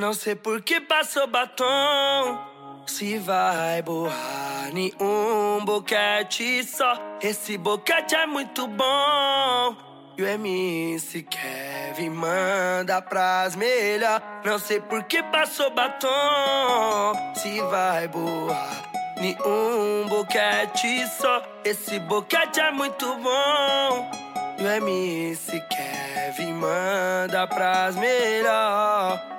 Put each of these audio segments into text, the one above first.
Não sei por que passou batom. Se vai borrar em um boquete só. Esse boquete é muito bom. E o MC Kevin manda pras melhor. Não sei por que passou batom. Se vai borrar em um boquete só. Esse boquete é muito bom. E o MC Kevin manda pras melhor.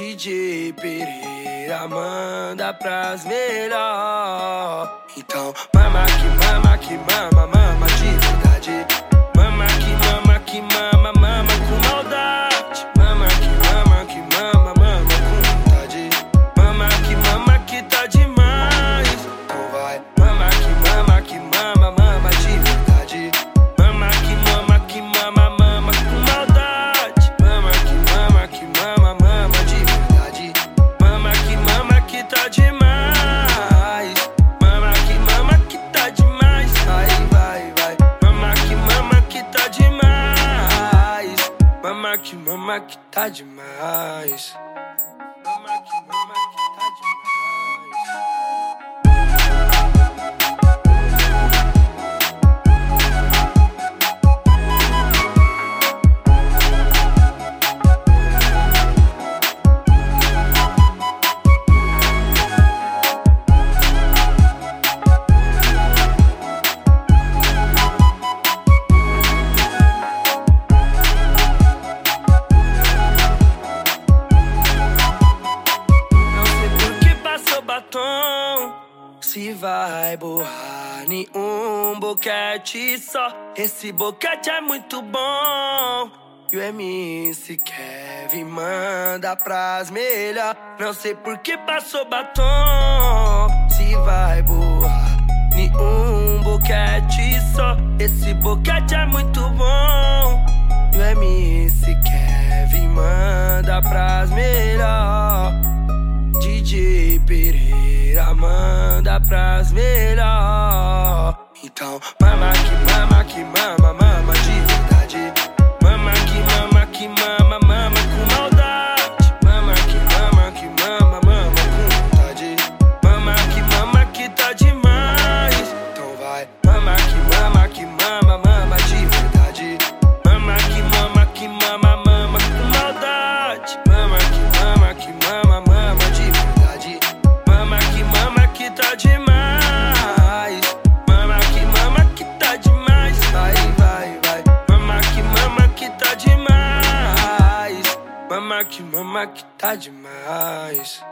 DJ Pereira manda pras melhor. Então, mama que mama que mama, mama de verdade. Mama que mama que tá demais. Vai borrar em um boquete só. Esse boquete é muito bom. E o MC Kevin manda pras melhor. Não sei por que passou batom. Se vai borrar em um boquete só. Esse boquete é muito bom. E o MC Kevin manda pras melhor. Pras melhor. Então, mama que mama que mama, mama de verdade. Mama que mama que mama, Mama que tá demais.